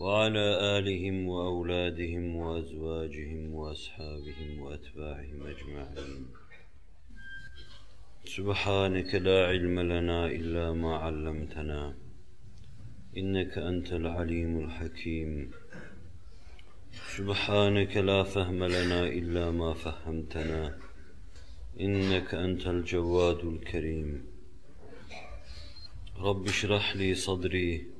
وعلى آلهم وأولادهم وأزواجهم وأصحابهم وأتباعهم أجمعين. سبحانك لا علم لنا إلا ما علمتنا إنك أنت العليم الحكيم. سبحانك لا فهم لنا إلا ما فهمتنا إنك أنت الجواد الكريم. رب اشرح لي صدري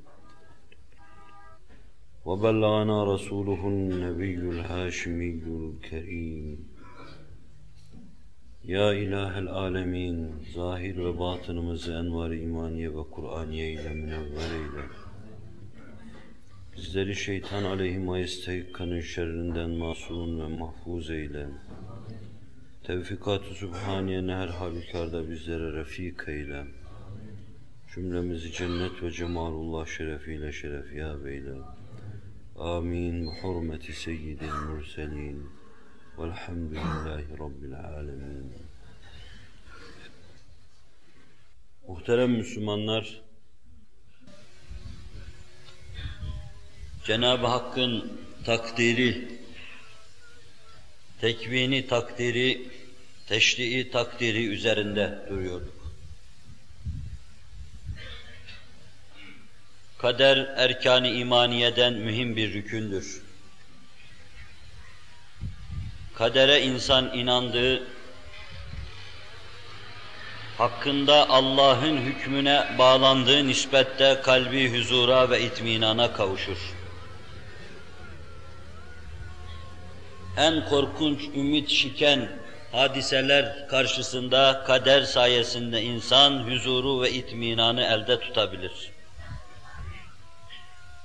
وبلغنا رسوله النبي الهاشمي الكريم Ya İlahel Alemin, zahir ve batınımızı envar-ı imaniye ve Kur'aniye ile münevver eyle. Bizleri şeytan aleyhi majestekanın şerrinden masum ve mahfuz eyle. Tevfikat-ı Sübhaniye'ne her halükarda bizlere refik eyle. Cümlemizi cennet ve cemalullah şerefiyle şerefiyab eyle. Amin. Hurmeti seyyidil murselin. Velhamdülillahi Rabbil alemin. Muhterem Müslümanlar, Cenab-ı Hakk'ın takdiri, tekvini takdiri, teşrii takdiri üzerinde duruyorduk. Kader erkan-ı imaniyeden mühim bir rükündür. Kadere insan inandığı, hakkında Allah'ın hükmüne bağlandığı nispette kalbi huzura ve itminana kavuşur. En korkunç, ümit şiken hadiseler karşısında kader sayesinde insan huzuru ve itminanı elde tutabilir.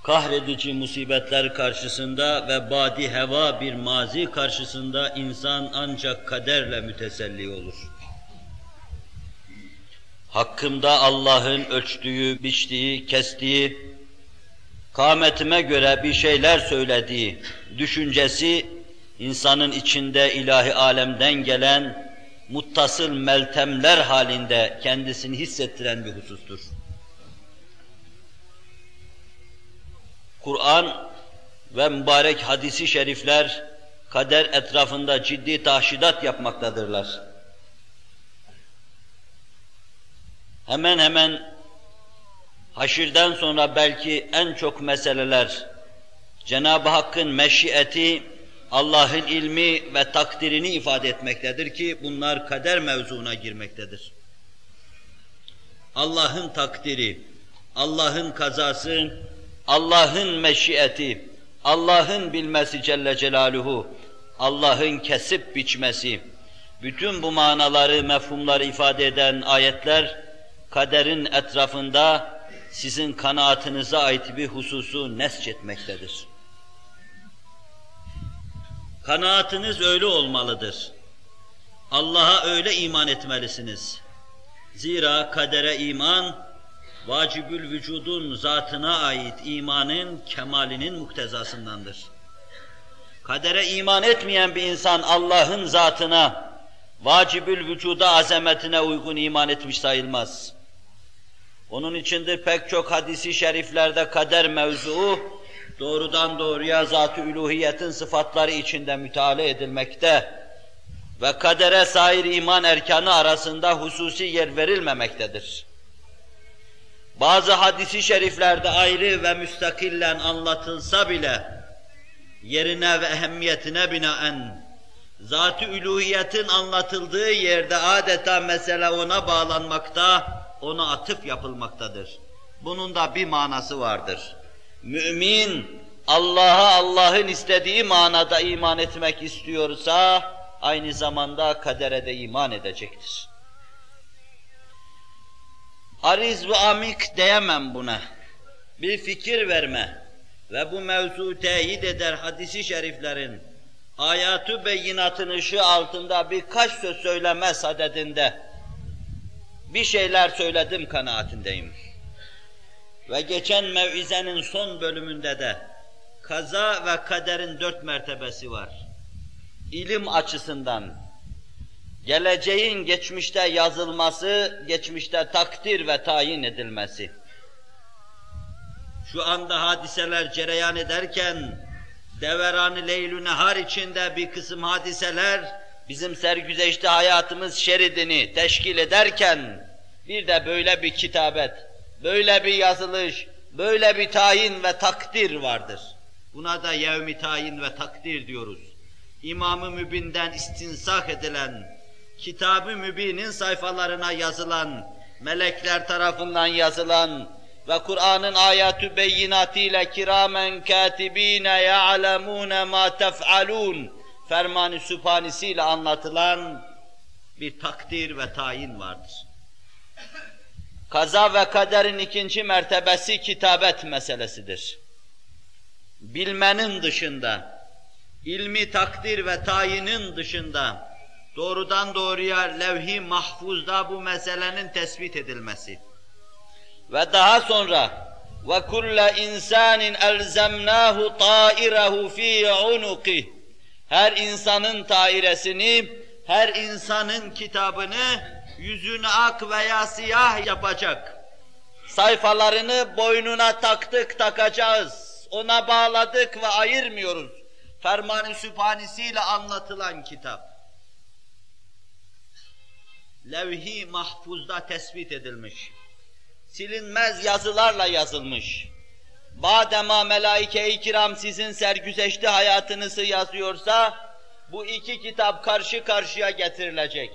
Kahredici musibetler karşısında ve badi heva bir mazi karşısında insan ancak kaderle müteselli olur. Hakkımda Allah'ın ölçtüğü, biçtiği, kestiği, kâmetime göre bir şeyler söylediği düşüncesi, insanın içinde ilahi alemden gelen muttasıl meltemler halinde kendisini hissettiren bir husustur. Kur'an ve mübarek hadisi şerifler kader etrafında ciddi tahşidat yapmaktadırlar. Hemen hemen haşirden sonra belki en çok meseleler Cenab-ı Hakk'ın meşiyeti, Allah'ın ilmi ve takdirini ifade etmektedir ki bunlar kader mevzuna girmektedir. Allah'ın takdiri, Allah'ın kazası, Allah'ın meşiyeti, Allah'ın bilmesi Celle Celaluhu, Allah'ın kesip biçmesi, bütün bu manaları, mefhumları ifade eden ayetler, kaderin etrafında sizin kanaatinize ait bir hususu nesçetmektedir. Kanaatiniz öyle olmalıdır. Allah'a öyle iman etmelisiniz. Zira kadere iman, vacibül vücudun zatına ait imanın kemalinin muktezasındandır. Kadere iman etmeyen bir insan Allah'ın zatına, vacibül vücuda azametine uygun iman etmiş sayılmaz. Onun içindir pek çok hadisi şeriflerde kader mevzuu doğrudan doğruya zat-ı üluhiyetin sıfatları içinde müteala edilmekte ve kadere sair iman erkanı arasında hususi yer verilmemektedir. Bazı hadisi şeriflerde ayrı ve müstakillen anlatılsa bile yerine ve ehemmiyetine binaen zat-ı üluhiyetin anlatıldığı yerde adeta mesele ona bağlanmakta, ona atıf yapılmaktadır. Bunun da bir manası vardır. Mümin Allah'a Allah'ın istediği manada iman etmek istiyorsa aynı zamanda kadere de iman edecektir. Ariz ve amik diyemem buna. Bir fikir verme ve bu mevzu teyit eder hadisi şeriflerin ayatü beyinatın ışığı altında birkaç söz söyleme sadedinde bir şeyler söyledim kanaatindeyim. Ve geçen mevizenin son bölümünde de kaza ve kaderin dört mertebesi var. İlim açısından, geleceğin geçmişte yazılması, geçmişte takdir ve tayin edilmesi. Şu anda hadiseler cereyan ederken, deveran-ı leyl nehar içinde bir kısım hadiseler, bizim sergüzeşte hayatımız şeridini teşkil ederken, bir de böyle bir kitabet, böyle bir yazılış, böyle bir tayin ve takdir vardır. Buna da yevmi tayin ve takdir diyoruz. İmam-ı Mübin'den istinsak edilen, Kitab-ı Mübin'in sayfalarına yazılan, melekler tarafından yazılan ve Kur'an'ın ayatü beyinatiyle kiramen katibine ya'lemune ma tef'alun fermanı sübhanesiyle anlatılan bir takdir ve tayin vardır. Kaza ve kaderin ikinci mertebesi kitabet meselesidir. Bilmenin dışında, ilmi takdir ve tayinin dışında, doğrudan doğruya levh-i mahfuzda bu meselenin tespit edilmesi. Ve daha sonra ve kulle insanin elzemnahu ta'irehu fi unuqih her insanın tairesini, her insanın kitabını yüzünü ak veya siyah yapacak. Sayfalarını boynuna taktık takacağız. Ona bağladık ve ayırmıyoruz. Ferman-ı Sübhanesiyle anlatılan kitap. Levh-i mahfuzda tespit edilmiş. Silinmez yazılarla yazılmış. Badema melaike-i kiram sizin sergüzeşti hayatınızı yazıyorsa, bu iki kitap karşı karşıya getirilecek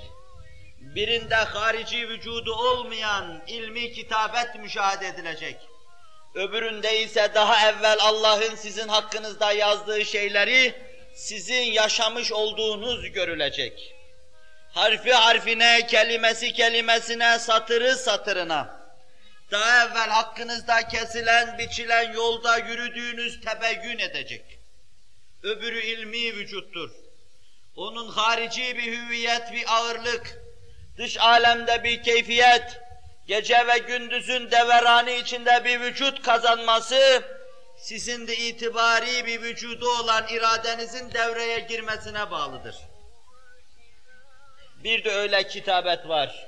birinde harici vücudu olmayan ilmi kitabet müşahede edilecek. Öbüründe ise daha evvel Allah'ın sizin hakkınızda yazdığı şeyleri sizin yaşamış olduğunuz görülecek. Harfi harfine, kelimesi kelimesine, satırı satırına, daha evvel hakkınızda kesilen, biçilen yolda yürüdüğünüz tebeyyün edecek. Öbürü ilmi vücuttur. Onun harici bir hüviyet, bir ağırlık, dış alemde bir keyfiyet, gece ve gündüzün deverani içinde bir vücut kazanması, sizin de itibari bir vücudu olan iradenizin devreye girmesine bağlıdır. Bir de öyle kitabet var.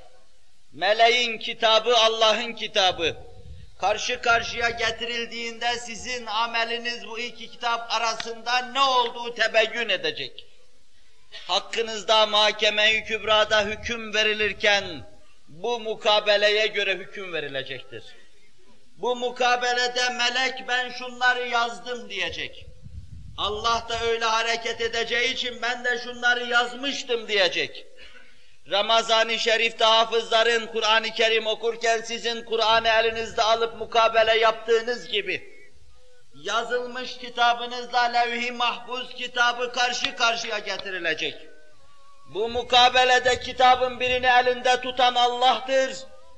Meleğin kitabı, Allah'ın kitabı. Karşı karşıya getirildiğinde sizin ameliniz bu iki kitap arasında ne olduğu tebeyyün edecek hakkınızda mahkeme-i kübrada hüküm verilirken bu mukabeleye göre hüküm verilecektir. Bu mukabelede melek ben şunları yazdım diyecek. Allah da öyle hareket edeceği için ben de şunları yazmıştım diyecek. Ramazan-ı Şerif'te hafızların Kur'an-ı Kerim okurken sizin Kur'an'ı elinizde alıp mukabele yaptığınız gibi yazılmış kitabınızla levh-i mahfuz kitabı karşı karşıya getirilecek. Bu mukabelede kitabın birini elinde tutan Allah'tır,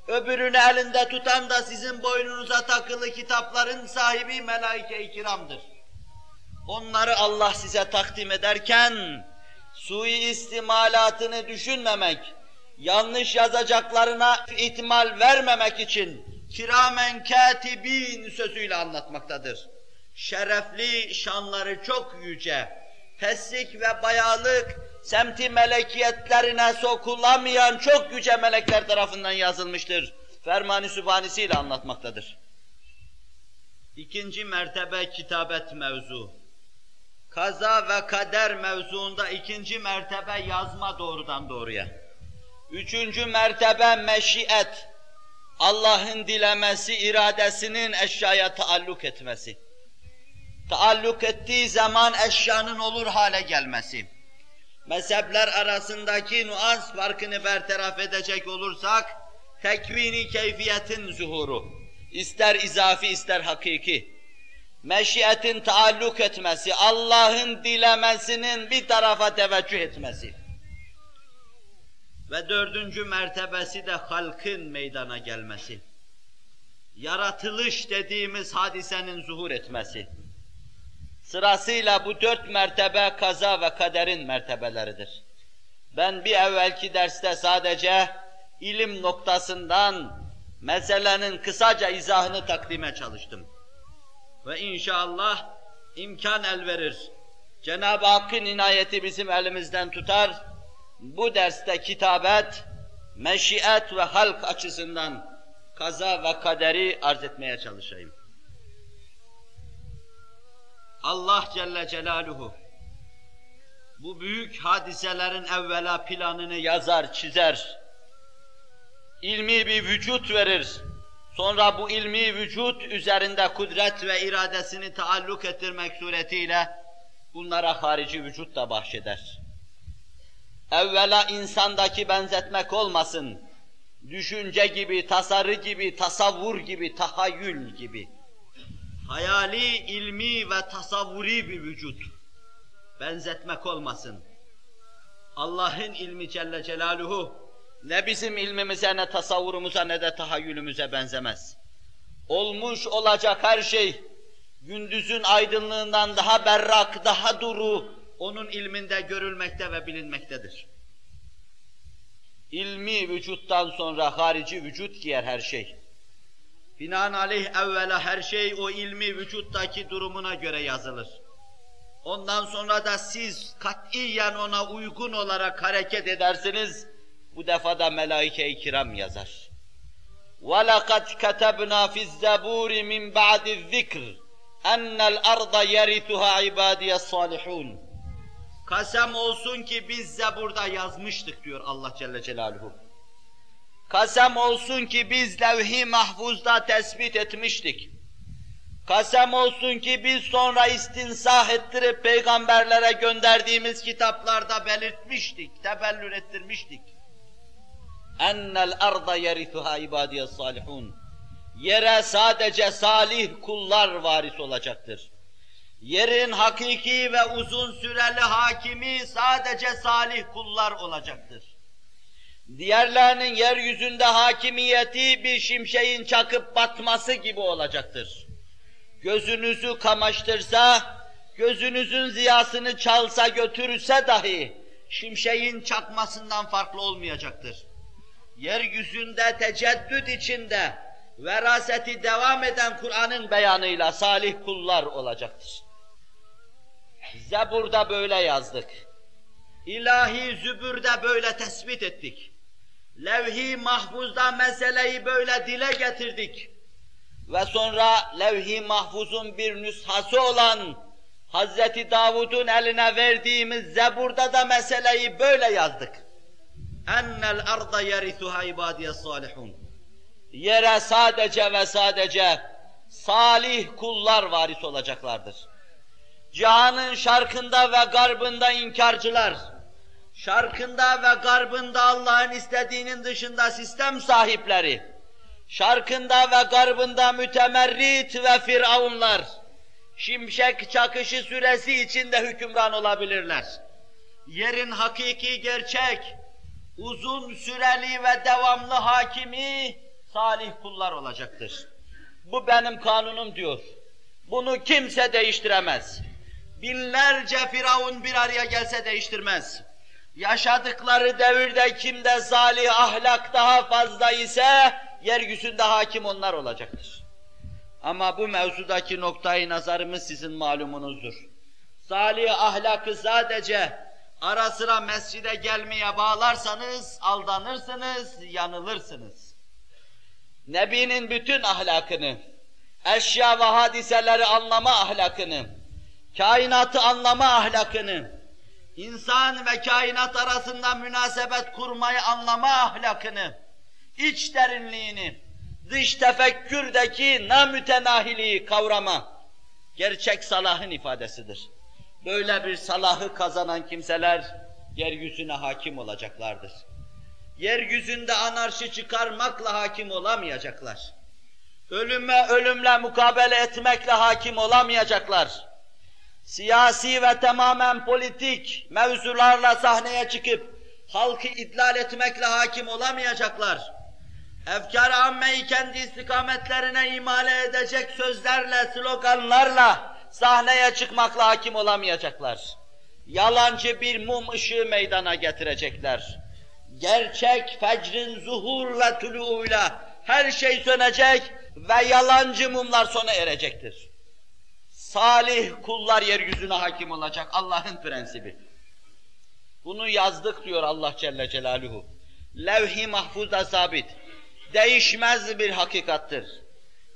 öbürünü elinde tutan da sizin boynunuza takılı kitapların sahibi melaike-i kiramdır. Onları Allah size takdim ederken, sui istimalatını düşünmemek, yanlış yazacaklarına ihtimal vermemek için kiramen katibin sözüyle anlatmaktadır şerefli şanları çok yüce, peslik ve bayalık, semti melekiyetlerine sokulamayan çok yüce melekler tarafından yazılmıştır. Fermani Sübhanesiyle anlatmaktadır. İkinci mertebe kitabet mevzu. Kaza ve kader mevzuunda ikinci mertebe yazma doğrudan doğruya. Üçüncü mertebe meşiyet. Allah'ın dilemesi, iradesinin eşyaya taalluk etmesi taalluk ettiği zaman eşyanın olur hale gelmesi. mezhepler arasındaki nuans farkını bertaraf edecek olursak, tekvini keyfiyetin zuhuru, ister izafi ister hakiki, meşiyetin taalluk etmesi, Allah'ın dilemesinin bir tarafa teveccüh etmesi. Ve dördüncü mertebesi de halkın meydana gelmesi. Yaratılış dediğimiz hadisenin zuhur etmesi. Sırasıyla bu dört mertebe kaza ve kaderin mertebeleridir. Ben bir evvelki derste sadece ilim noktasından meselenin kısaca izahını takdime çalıştım. Ve inşallah imkan el verir. Cenab-ı Hakk'ın inayeti bizim elimizden tutar. Bu derste kitabet, meşiyet ve halk açısından kaza ve kaderi arz etmeye çalışayım. Allah Celle Celaluhu bu büyük hadiselerin evvela planını yazar, çizer. İlmi bir vücut verir. Sonra bu ilmi vücut üzerinde kudret ve iradesini taalluk ettirmek suretiyle bunlara harici vücut da bahşeder. Evvela insandaki benzetmek olmasın. Düşünce gibi, tasarı gibi, tasavvur gibi, tahayyül gibi. Hayali, ilmi ve tasavvuri bir vücut. Benzetmek olmasın. Allah'ın ilmi Celle Celaluhu ne bizim ilmimize, ne tasavvurumuza, ne de tahayyülümüze benzemez. Olmuş olacak her şey, gündüzün aydınlığından daha berrak, daha duru, onun ilminde görülmekte ve bilinmektedir. İlmi vücuttan sonra harici vücut giyer her şey. Binaenaleyh evvela her şey o ilmi vücuttaki durumuna göre yazılır. Ondan sonra da siz katiyen ona uygun olarak hareket edersiniz, bu defa da melaike-i kiram yazar. وَلَقَدْ كَتَبْنَا فِي الزَّبُورِ مِنْ بَعْدِ الذِّكْرِ اَنَّ الْأَرْضَ يَرِثُهَا عِبَادِيَ الصَّالِحُونَ Kasem olsun ki biz Zebur'da yazmıştık diyor Allah Celle Celaluhu. Kasem olsun ki biz levh-i mahfuzda tespit etmiştik. Kasem olsun ki biz sonra istinsah ettirip peygamberlere gönderdiğimiz kitaplarda belirtmiştik, tebellür ettirmiştik ennel arda yerithuha ibadiyes salihun. Yere sadece salih kullar varis olacaktır. Yerin hakiki ve uzun süreli hakimi sadece salih kullar olacaktır. Diğerlerinin yeryüzünde hakimiyeti bir şimşeğin çakıp batması gibi olacaktır. Gözünüzü kamaştırsa, gözünüzün ziyasını çalsa götürürse dahi şimşeğin çakmasından farklı olmayacaktır yeryüzünde teceddüd içinde veraseti devam eden Kur'an'ın beyanıyla salih kullar olacaktır. Zebur'da böyle yazdık. İlahi zübürde böyle tespit ettik. Levh-i mahfuzda meseleyi böyle dile getirdik. Ve sonra levh-i mahfuzun bir nüshası olan Hazreti Davud'un eline verdiğimiz Zebur'da da meseleyi böyle yazdık ennel arda yerisuha ibadiyes salihun. Yere sadece ve sadece salih kullar varis olacaklardır. Cihanın şarkında ve garbında inkarcılar, şarkında ve garbında Allah'ın istediğinin dışında sistem sahipleri, şarkında ve garbında mütemerrit ve firavunlar, şimşek çakışı süresi içinde hükümran olabilirler. Yerin hakiki gerçek, uzun süreli ve devamlı hakimi salih kullar olacaktır. Bu benim kanunum diyor. Bunu kimse değiştiremez. Binlerce firavun bir araya gelse değiştirmez. Yaşadıkları devirde kimde salih ahlak daha fazla ise yeryüzünde hakim onlar olacaktır. Ama bu mevzudaki noktayı nazarımız sizin malumunuzdur. Salih ahlakı sadece ara sıra mescide gelmeye bağlarsanız aldanırsınız, yanılırsınız. Nebinin bütün ahlakını, eşya ve hadiseleri anlama ahlakını, kainatı anlama ahlakını, insan ve kainat arasında münasebet kurmayı anlama ahlakını, iç derinliğini, dış tefekkürdeki namütenahiliği kavrama, gerçek salahın ifadesidir. Böyle bir salahı kazanan kimseler yeryüzüne hakim olacaklardır. Yeryüzünde anarşi çıkarmakla hakim olamayacaklar. Ölüme ölümle mukabele etmekle hakim olamayacaklar. Siyasi ve tamamen politik mevzularla sahneye çıkıp halkı idlal etmekle hakim olamayacaklar. Efkar-ı ammeyi kendi istikametlerine imale edecek sözlerle, sloganlarla sahneye çıkmakla hakim olamayacaklar. Yalancı bir mum ışığı meydana getirecekler. Gerçek fecrin zuhur ve tuluğuyla her şey sönecek ve yalancı mumlar sona erecektir. Salih kullar yeryüzüne hakim olacak Allah'ın prensibi. Bunu yazdık diyor Allah Celle Celaluhu. Levh-i mahfuzda sabit. Değişmez bir hakikattır.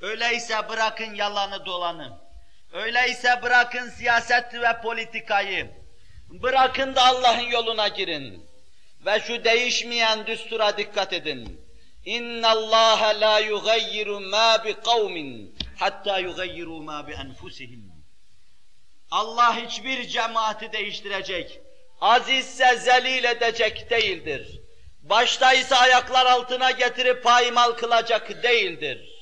Öyleyse bırakın yalanı dolanı. Öyleyse bırakın siyaset ve politikayı. Bırakın da Allah'ın yoluna girin. Ve şu değişmeyen düstura dikkat edin. Allah la yugayyiru ma bi kavmin hatta yugayyiru ma bi enfusihim. Allah hiçbir cemaati değiştirecek, azizse zelil edecek değildir. Başta ise ayaklar altına getirip paymal kılacak değildir.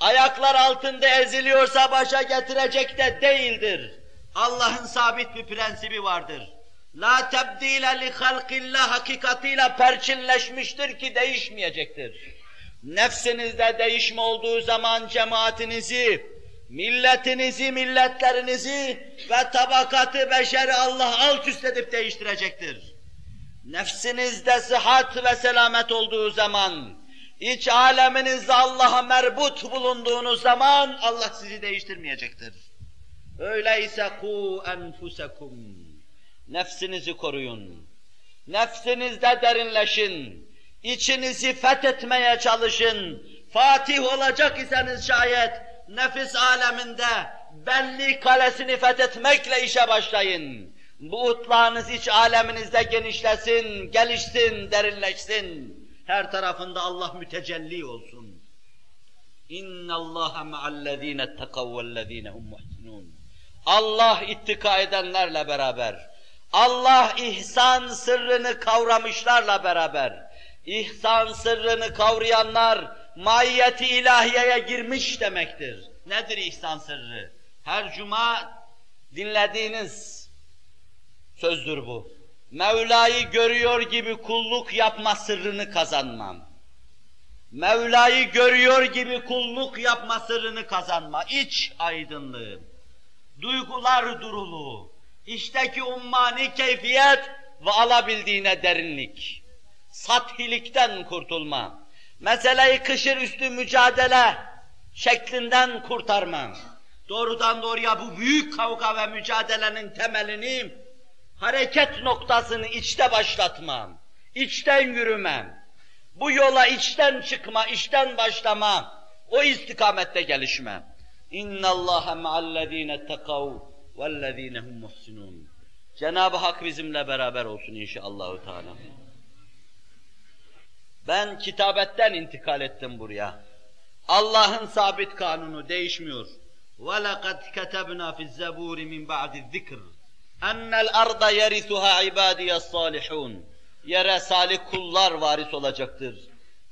Ayaklar altında eziliyorsa başa getirecek de değildir. Allah'ın sabit bir prensibi vardır. La tebdile li halkillah hakikatiyle perçinleşmiştir ki değişmeyecektir. Nefsinizde değişme olduğu zaman cemaatinizi, milletinizi, milletlerinizi ve tabakatı beşeri Allah alt üst edip değiştirecektir. Nefsinizde sıhhat ve selamet olduğu zaman, iç aleminizde Allah'a merbut bulunduğunuz zaman Allah sizi değiştirmeyecektir. Öyleyse ku enfusekum. Nefsinizi koruyun. Nefsinizde derinleşin. İçinizi fethetmeye çalışın. Fatih olacak iseniz şayet nefis aleminde belli kalesini fethetmekle işe başlayın. Bu utlağınız iç aleminizde genişlesin, gelişsin, derinleşsin. Her tarafında Allah mütecelli olsun. İnna Allaha ma'allezine takav vellezine hum muhsinun. Allah ittika edenlerle beraber, Allah ihsan sırrını kavramışlarla beraber, ihsan sırrını kavrayanlar maiyeti ilahiyeye girmiş demektir. Nedir ihsan sırrı? Her cuma dinlediğiniz sözdür bu. Mevla'yı görüyor gibi kulluk yapma sırrını kazanmam. Mevla'yı görüyor gibi kulluk yapma sırrını kazanma. İç aydınlığı, duygular duruluğu, içteki ummani keyfiyet ve alabildiğine derinlik. Sathilikten kurtulma. Meseleyi kışır üstü mücadele şeklinden kurtarma. Doğrudan doğruya bu büyük kavga ve mücadelenin temelini hareket noktasını içte başlatmam, içten yürümem, bu yola içten çıkma, içten başlama, o istikamette gelişmem. İnna Allaha ma'allezine takav vellezine hum muhsinun. Cenab-ı Hak bizimle beraber olsun inşallah Teala. Ben kitabetten intikal ettim buraya. Allah'ın sabit kanunu değişmiyor. وَلَقَدْ كَتَبْنَا فِي الزَّبُورِ مِنْ بَعْدِ الذِّكْرِ ennel arda yerisuha ibadiyes salihun. Yere salih kullar varis olacaktır.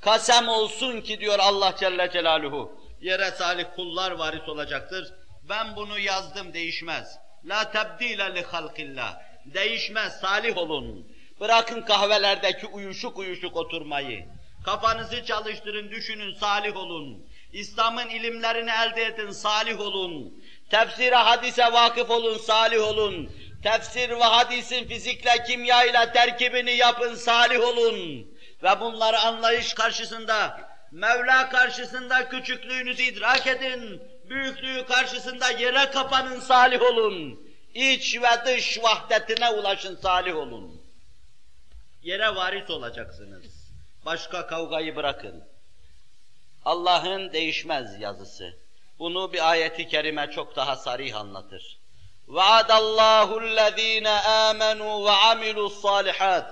Kasem olsun ki diyor Allah Celle Celaluhu. Yere salih kullar varis olacaktır. Ben bunu yazdım değişmez. La tebdile li. Değişmez, salih olun. Bırakın kahvelerdeki uyuşuk uyuşuk oturmayı. Kafanızı çalıştırın, düşünün, salih olun. İslam'ın ilimlerini elde edin, salih olun. Tefsire, hadise vakıf olun, salih olun tefsir ve hadisin fizikle, kimya ile terkibini yapın, salih olun. Ve bunları anlayış karşısında, Mevla karşısında küçüklüğünüzü idrak edin, büyüklüğü karşısında yere kapanın, salih olun. İç ve dış vahdetine ulaşın, salih olun. Yere varis olacaksınız. Başka kavgayı bırakın. Allah'ın değişmez yazısı. Bunu bir ayeti kerime çok daha sarih anlatır. وعد الله الذين آمنوا وعملوا الصالحات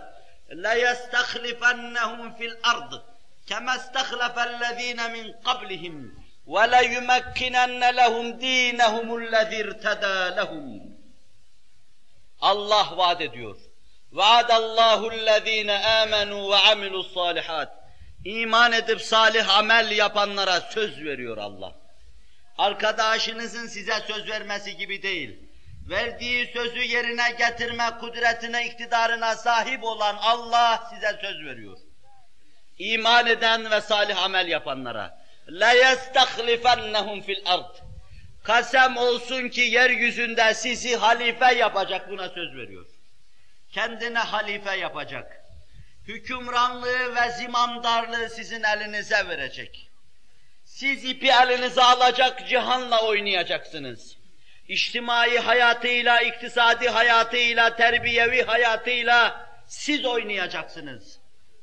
ليستخلفنهم في الأرض كما استخلف الذين من قبلهم وليمكنن لهم دينهم الذي ارتدى لهم Allah vaat ediyor. Vaadallahu ellezine amenu ve amilus salihat. İman edip salih amel yapanlara söz veriyor Allah. Arkadaşınızın size söz vermesi gibi değil. Verdiği sözü yerine getirme kudretine, iktidarına sahip olan Allah size söz veriyor. İman eden ve salih amel yapanlara. La yestahlifennehum fil ard. Kasem olsun ki yeryüzünde sizi halife yapacak buna söz veriyor. Kendine halife yapacak hükümranlığı ve zimamdarlığı sizin elinize verecek. Siz ipi elinize alacak, cihanla oynayacaksınız. İçtimai hayatıyla, iktisadi hayatıyla, terbiyevi hayatıyla siz oynayacaksınız.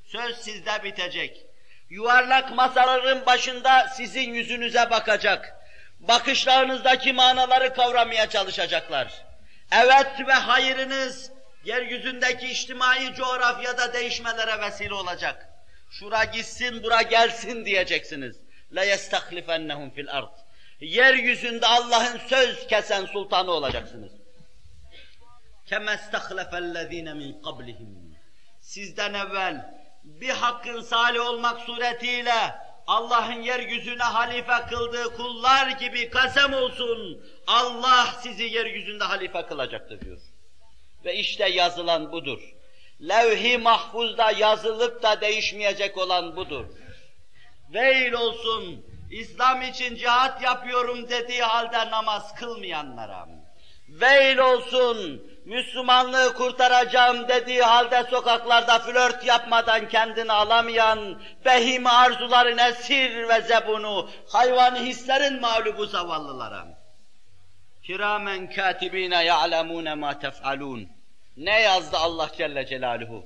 Söz sizde bitecek. Yuvarlak masaların başında sizin yüzünüze bakacak. Bakışlarınızdaki manaları kavramaya çalışacaklar. Evet ve hayırınız yeryüzündeki içtimai coğrafyada değişmelere vesile olacak. Şura gitsin, bura gelsin diyeceksiniz. La yestahlifennehum fil ard. Yeryüzünde Allah'ın söz kesen sultanı olacaksınız. Kema istahlefellezine min qablihim. Sizden evvel bir hakkın salih olmak suretiyle Allah'ın yeryüzüne halife kıldığı kullar gibi kasem olsun. Allah sizi yeryüzünde halife kılacaktır diyor. Ve işte yazılan budur. Levh-i mahfuzda yazılıp da değişmeyecek olan budur. Veil olsun, İslam için cihat yapıyorum dediği halde namaz kılmayanlara. Veil olsun, Müslümanlığı kurtaracağım dediği halde sokaklarda flört yapmadan kendini alamayan, behim arzuların esir ve zebunu, hayvani hislerin mağlubu zavallılara. Kiramen katibine ya'lemune ma tef'alun. Ne yazdı Allah Celle Celaluhu?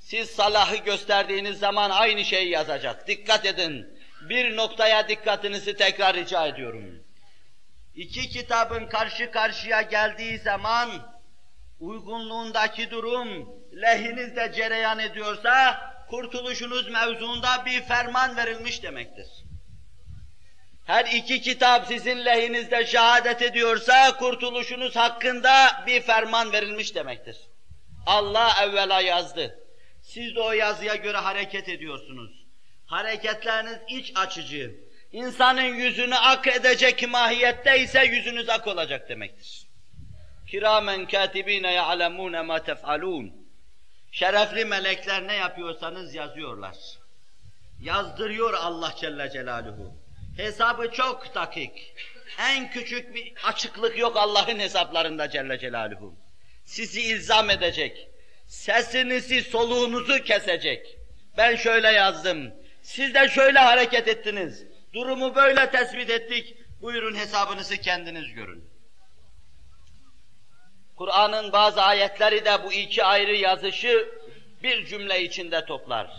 Siz salahı gösterdiğiniz zaman aynı şeyi yazacak. Dikkat edin. Bir noktaya dikkatinizi tekrar rica ediyorum. İki kitabın karşı karşıya geldiği zaman uygunluğundaki durum lehinizde cereyan ediyorsa kurtuluşunuz mevzuunda bir ferman verilmiş demektir. Her iki kitap sizin lehinizde şehadet ediyorsa kurtuluşunuz hakkında bir ferman verilmiş demektir. Allah evvela yazdı. Siz de o yazıya göre hareket ediyorsunuz. Hareketleriniz iç açıcı. İnsanın yüzünü ak edecek mahiyette ise yüzünüz ak olacak demektir. Kiramen katibine ya'lemune ma tef'alun. Şerefli melekler ne yapıyorsanız yazıyorlar. Yazdırıyor Allah Celle Celaluhu. Hesabı çok dakik. En küçük bir açıklık yok Allah'ın hesaplarında Celle Celaluhu. Sizi ilzam edecek. Sesinizi, soluğunuzu kesecek. Ben şöyle yazdım. Siz de şöyle hareket ettiniz. Durumu böyle tespit ettik. Buyurun hesabınızı kendiniz görün. Kur'an'ın bazı ayetleri de bu iki ayrı yazışı bir cümle içinde toplar.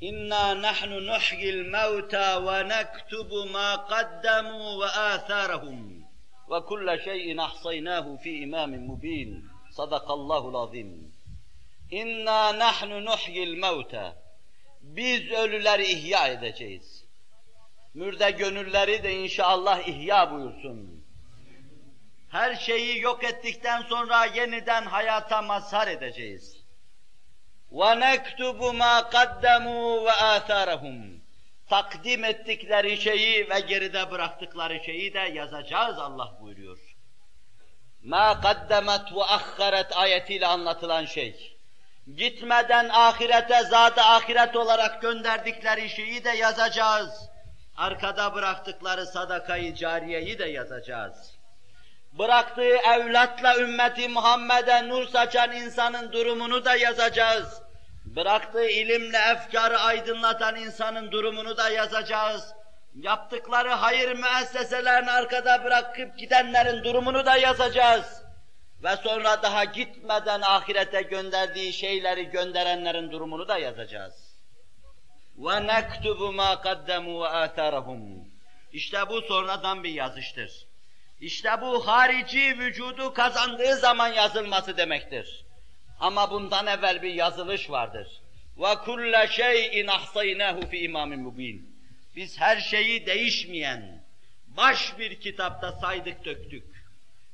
İnna nahnu nuhyil mevta ve nektubu ma qaddamu ve atharahum ve kulle şeyin ahsaynahu fi imamin mubin. Sadakallahu azim. İnna nahnu nuhyil mevta. Biz ölüleri ihya edeceğiz. Mürde gönülleri de inşallah ihya buyursun. Her şeyi yok ettikten sonra yeniden hayata mazhar edeceğiz. وَنَكْتُبُ مَا قَدَّمُوا وَآثَارَهُمْ Takdim ettikleri şeyi ve geride bıraktıkları şeyi de yazacağız Allah buyuruyor. مَا قَدَّمَتْ وَأَخَّرَتْ ayetiyle anlatılan şey. Gitmeden ahirete, zat ahiret olarak gönderdikleri şeyi de yazacağız. Arkada bıraktıkları sadakayı cariyeyi de yazacağız. Bıraktığı evlatla ümmeti Muhammed'e nur saçan insanın durumunu da yazacağız. Bıraktığı ilimle efkarı aydınlatan insanın durumunu da yazacağız. Yaptıkları hayır müesseselerini arkada bırakıp gidenlerin durumunu da yazacağız ve sonra daha gitmeden ahirete gönderdiği şeyleri gönderenlerin durumunu da yazacağız. Ve nektubu ma kaddemu. İşte bu sonradan bir yazıştır. İşte bu harici vücudu kazandığı zaman yazılması demektir. Ama bundan evvel bir yazılış vardır. Ve kulle şeyin ahsaynahu fi imamin mubin. Biz her şeyi değişmeyen baş bir kitapta saydık döktük.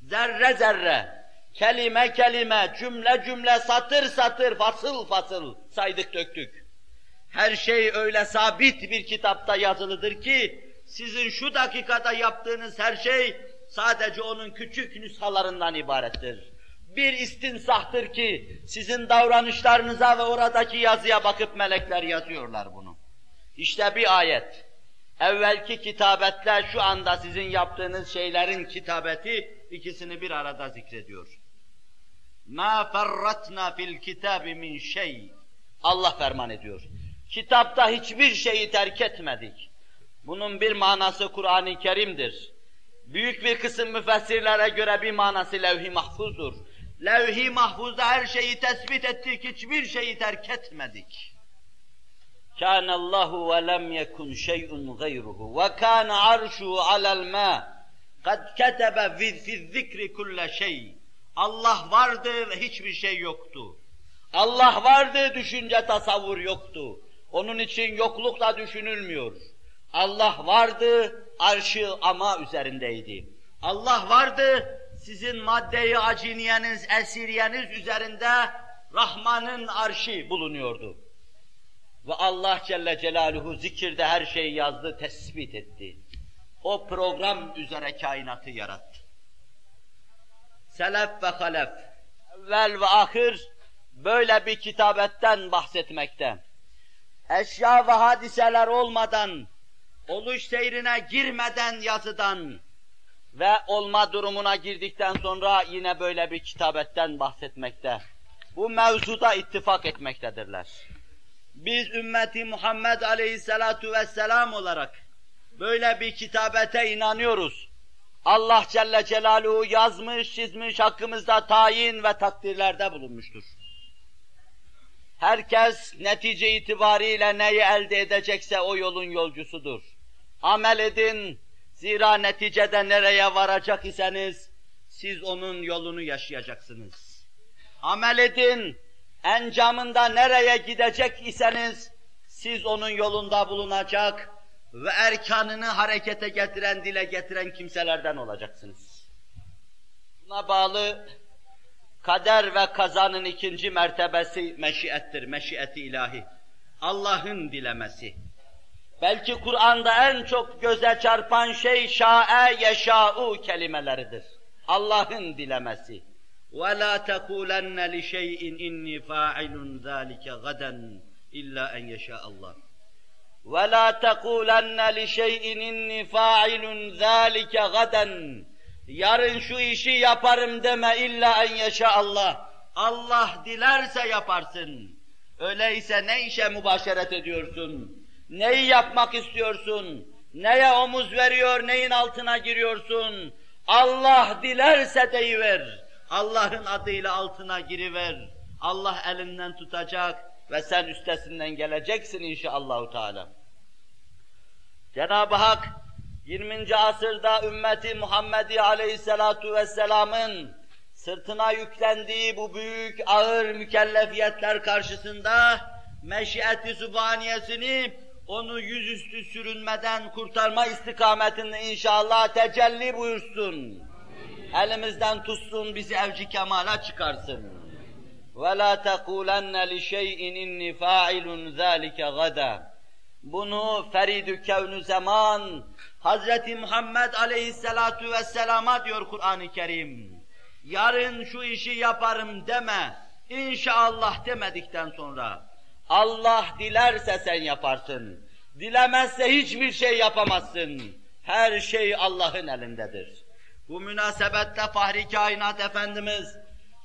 Zerre zerre kelime kelime, cümle cümle, satır satır, fasıl fasıl saydık döktük. Her şey öyle sabit bir kitapta yazılıdır ki, sizin şu dakikada yaptığınız her şey sadece onun küçük nüshalarından ibarettir. Bir istinsahtır ki sizin davranışlarınıza ve oradaki yazıya bakıp melekler yazıyorlar bunu. İşte bir ayet. Evvelki kitabetle şu anda sizin yaptığınız şeylerin kitabeti ikisini bir arada zikrediyor. Ma ferratna fil kitabi min şey. Allah ferman ediyor. Kitapta hiçbir şeyi terk etmedik. Bunun bir manası Kur'an-ı Kerim'dir. Büyük bir kısım müfessirlere göre bir manası levh-i mahfuzdur. Levh-i mahfuzda her şeyi tespit ettik, hiçbir şeyi terk etmedik. كان الله ولم يكن شيء غيره وكان عرشه على الماء قد كتب في الذكر كل شيء Allah vardı ve hiçbir şey yoktu. Allah vardı, düşünce tasavvur yoktu. Onun için yokluk da düşünülmüyor. Allah vardı, arşı ama üzerindeydi. Allah vardı, sizin maddeyi aciniyeniz, esiriyeniz üzerinde Rahman'ın arşı bulunuyordu. Ve Allah Celle Celaluhu zikirde her şeyi yazdı, tespit etti. O program üzere kainatı yarattı. Selef ve halef, evvel ve ahir böyle bir kitabetten bahsetmekte. Eşya ve hadiseler olmadan, oluş seyrine girmeden yazıdan ve olma durumuna girdikten sonra yine böyle bir kitabetten bahsetmekte. Bu mevzuda ittifak etmektedirler. Biz ümmeti Muhammed Aleyhisselatu Vesselam olarak böyle bir kitabete inanıyoruz. Allah Celle Celaluhu yazmış, çizmiş, hakkımızda tayin ve takdirlerde bulunmuştur. Herkes netice itibariyle neyi elde edecekse o yolun yolcusudur. Amel edin, zira neticede nereye varacak iseniz, siz onun yolunu yaşayacaksınız. Amel edin, encamında nereye gidecek iseniz, siz onun yolunda bulunacak ve erkanını harekete getiren, dile getiren kimselerden olacaksınız. Buna bağlı kader ve kazanın ikinci mertebesi meşiyettir, meşiyeti ilahi. Allah'ın dilemesi. Belki Kur'an'da en çok göze çarpan şey şa'e yeşâ'u kelimeleridir. Allah'ın dilemesi. وَلَا تَقُولَنَّ لِشَيْءٍ اِنِّي فَاعِلٌ ذَٰلِكَ غَدًا اِلَّا اَنْ يَشَاءَ اللّٰهِ وَلَا تَقُولَنَّ لِشَيْءٍ اِنِّي فَاعِلٌ ذَٰلِكَ غَدًا Yarın şu işi yaparım deme illa en yaşa Allah. Allah dilerse yaparsın. Öyleyse ne işe mübaşeret ediyorsun? Neyi yapmak istiyorsun? Neye omuz veriyor, neyin altına giriyorsun? Allah dilerse deyiver. Allah'ın adıyla altına giriver. Allah elinden tutacak ve sen üstesinden geleceksin inşallahü teala. Cenab-ı Hak 20. asırda ümmeti Muhammedi aleyhissalatu vesselamın sırtına yüklendiği bu büyük ağır mükellefiyetler karşısında meşiyeti subhaniyesini onu yüzüstü sürünmeden kurtarma istikametinde inşallah tecelli buyursun. Elimizden tutsun, bizi evci kemala çıkarsın. وَلَا تَقُولَنَّ لِشَيْءٍ اِنِّي فَاعِلٌ ذَٰلِكَ غَدًا Bunu feridü kevnü zaman, Hazreti Muhammed aleyhisselatu vesselama diyor Kur'an-ı Kerim. Yarın şu işi yaparım deme, inşallah demedikten sonra, Allah dilerse sen yaparsın, dilemezse hiçbir şey yapamazsın. Her şey Allah'ın elindedir. Bu münasebette Fahri Kainat Efendimiz,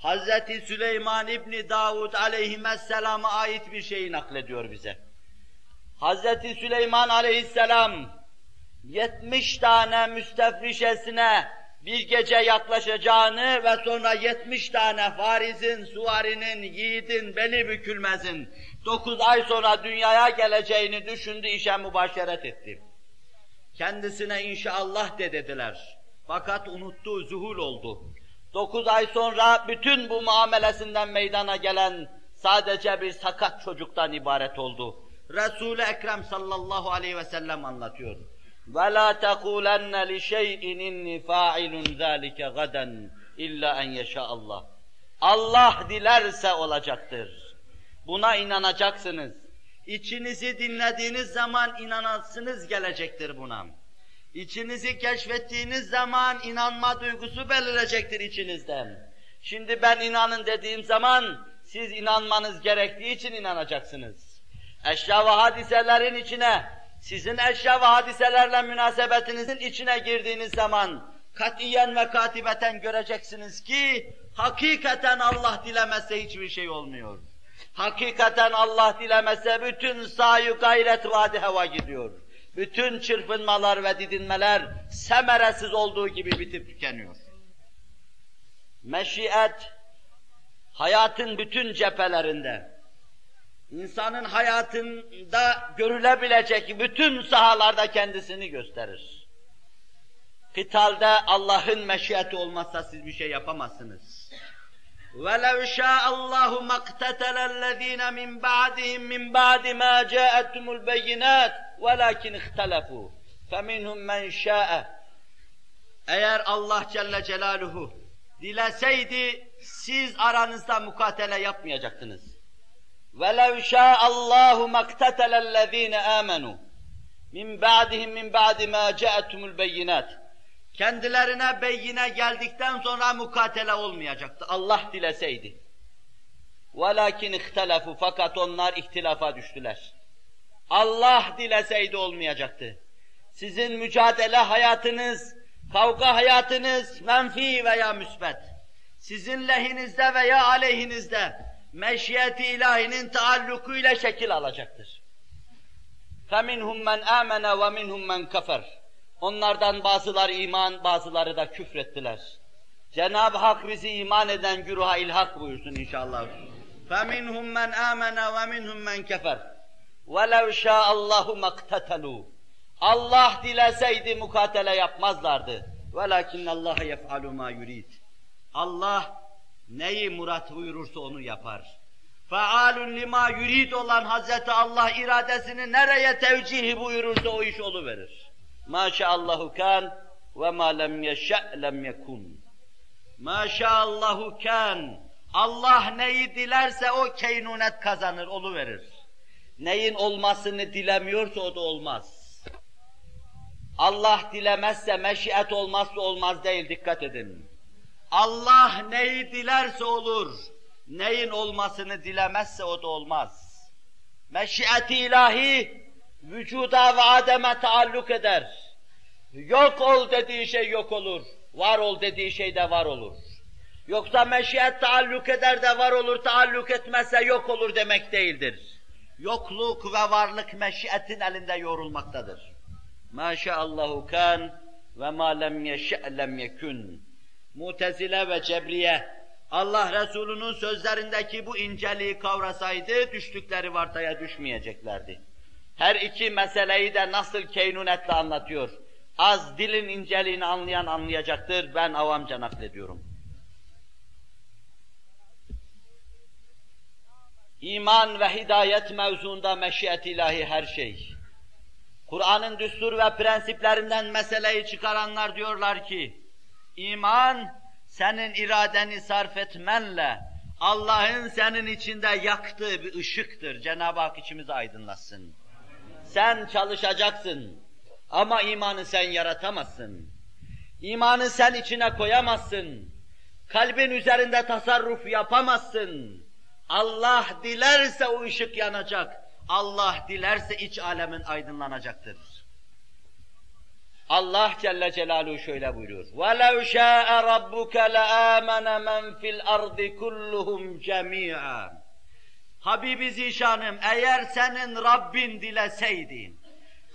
Hazreti Süleyman İbni Davud aleyhisselama ait bir şeyi naklediyor bize. Hazreti Süleyman aleyhisselam 70 tane müstefrişesine bir gece yaklaşacağını ve sonra 70 tane farizin, suvarinin, yiğidin, beli bükülmezin 9 ay sonra dünyaya geleceğini düşündü, işe mübaşeret etti. Kendisine inşallah de dediler. Fakat unuttu, zuhul oldu. Dokuz ay sonra bütün bu muamelesinden meydana gelen sadece bir sakat çocuktan ibaret oldu. Resul-i Ekrem sallallahu aleyhi ve sellem anlatıyor. وَلَا تَقُولَنَّ لِشَيْءٍ اِنِّي فَاعِلٌ ذَٰلِكَ غَدًا illa en yeşâ Allah. Allah dilerse olacaktır. Buna inanacaksınız. İçinizi dinlediğiniz zaman inanasınız gelecektir buna. İçinizi keşfettiğiniz zaman inanma duygusu belirecektir içinizden. Şimdi ben inanın dediğim zaman siz inanmanız gerektiği için inanacaksınız. Eşya ve hadiselerin içine, sizin eşya ve hadiselerle münasebetinizin içine girdiğiniz zaman katiyen ve katibeten göreceksiniz ki hakikaten Allah dilemezse hiçbir şey olmuyor. Hakikaten Allah dilemezse bütün sayu gayret vadi heva gidiyor Bütün çırpınmalar ve didinmeler semeresiz olduğu gibi bitip tükeniyor. Meşiyet, hayatın bütün cephelerinde, insanın hayatında görülebilecek bütün sahalarda kendisini gösterir. Kıtalde Allah'ın meşiyeti olmazsa siz bir şey yapamazsınız. وَلَوْ شَاءَ اللّٰهُ مَقْتَتَلَ الَّذ۪ينَ مِنْ بَعْدِهِمْ مِنْ بَعْدِ مَا جَاءَتْهُمُ الْبَيِّنَاتِ وَلَكِنْ اِخْتَلَفُوا فَمِنْهُمْ مَنْ شَاءَ Eğer Allah Celle Celaluhu dileseydi siz aranızda mukatele yapmayacaktınız. وَلَوْ شَاءَ اللّٰهُ مَقْتَتَلَ الَّذ۪ينَ آمَنُوا مِنْ بَعْدِهِمْ مِنْ بَعْدِ مَا جَاءَتْهُمُ الْبَيِّنَاتِ Kendilerine beyine geldikten sonra mukatele olmayacaktı. Allah dileseydi. وَلَكِنْ اِخْتَلَفُوا Fakat onlar ihtilafa düştüler. Allah dileseydi olmayacaktı. Sizin mücadele hayatınız, kavga hayatınız menfi veya müsbet. Sizin lehinizde veya aleyhinizde meşiyeti ilahinin taallukuyla şekil alacaktır. فَمِنْهُمْ مَنْ آمَنَ وَمِنْهُمْ مَنْ كَفَرَ Onlardan bazıları iman, bazıları da küfrettiler. Cenab-ı Hak bizi iman eden güruha ilhak buyursun inşallah. فَمِنْهُمْ مَنْ آمَنَ وَمِنْهُمْ مَنْ كَفَرَ وَلَوْ شَاءَ اللّٰهُ مَقْتَتَلُوا Allah dileseydi mukatele yapmazlardı. وَلَكِنَّ اللّٰهَ يَفْعَلُ مَا يُرِيدُ Allah neyi murat buyurursa onu yapar. Faalun lima yurid olan Hazreti Allah iradesini nereye tevcih buyurursa o iş verir. Maşaallahu kan ve ma lem yeşe lem yekun. Maşaallahu kan. Allah neyi dilerse o keynunet kazanır, olu verir. Neyin olmasını dilemiyorsa o da olmaz. Allah dilemezse, meşiyet olmazsa olmaz değil, dikkat edin. Allah neyi dilerse olur, neyin olmasını dilemezse o da olmaz. Meşiyeti ilahi, vücuda ve ademe taalluk eder. Yok ol dediği şey yok olur, var ol dediği şey de var olur. Yoksa meşiyet taalluk eder de var olur, taalluk etmezse yok olur demek değildir. Yokluk ve varlık meşiyetin elinde yorulmaktadır. Maşaallahu kan ve ma lem yeşe lem yekun. Mutezile ve Cebriye Allah Resulü'nün sözlerindeki bu inceliği kavrasaydı düştükleri vartaya düşmeyeceklerdi. Her iki meseleyi de nasıl keynunetle anlatıyor. Az dilin inceliğini anlayan anlayacaktır. Ben avamca naklediyorum. İman ve hidayet mevzuunda meşiyet ilahi her şey. Kur'an'ın düstur ve prensiplerinden meseleyi çıkaranlar diyorlar ki, iman senin iradeni sarf etmenle Allah'ın senin içinde yaktığı bir ışıktır. Cenab-ı Hak içimizi aydınlatsın. Sen çalışacaksın ama imanı sen yaratamazsın. İmanı sen içine koyamazsın. Kalbin üzerinde tasarruf yapamazsın. Allah dilerse o ışık yanacak. Allah dilerse iç alemin aydınlanacaktır. Allah Celle Celaluhu şöyle buyuruyor. وَلَوْ شَاءَ رَبُّكَ لَآمَنَ مَنْ فِي الْأَرْضِ كُلُّهُمْ جَمِيعًا Habibi Zişanım, eğer senin Rabbin dileseydi,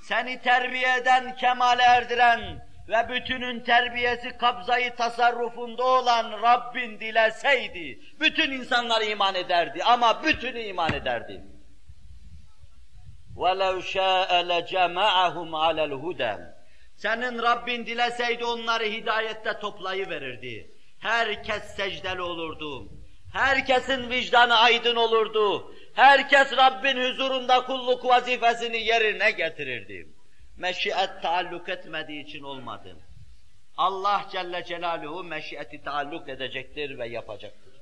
seni terbiye eden, kemale erdiren ve bütünün terbiyesi, kabzayı tasarrufunda olan Rabbin dileseydi, bütün insanlar iman ederdi ama bütünü iman ederdi. وَلَوْ شَاءَ لَجَمَعَهُمْ عَلَى الْهُدَى Senin Rabbin dileseydi onları hidayette toplayıverirdi. Herkes secdeli olurdu. Herkesin vicdanı aydın olurdu. Herkes Rabbin huzurunda kulluk vazifesini yerine getirirdi. Meşiyet taalluk etmediği için olmadı. Allah Celle Celaluhu meşiyeti taalluk edecektir ve yapacaktır.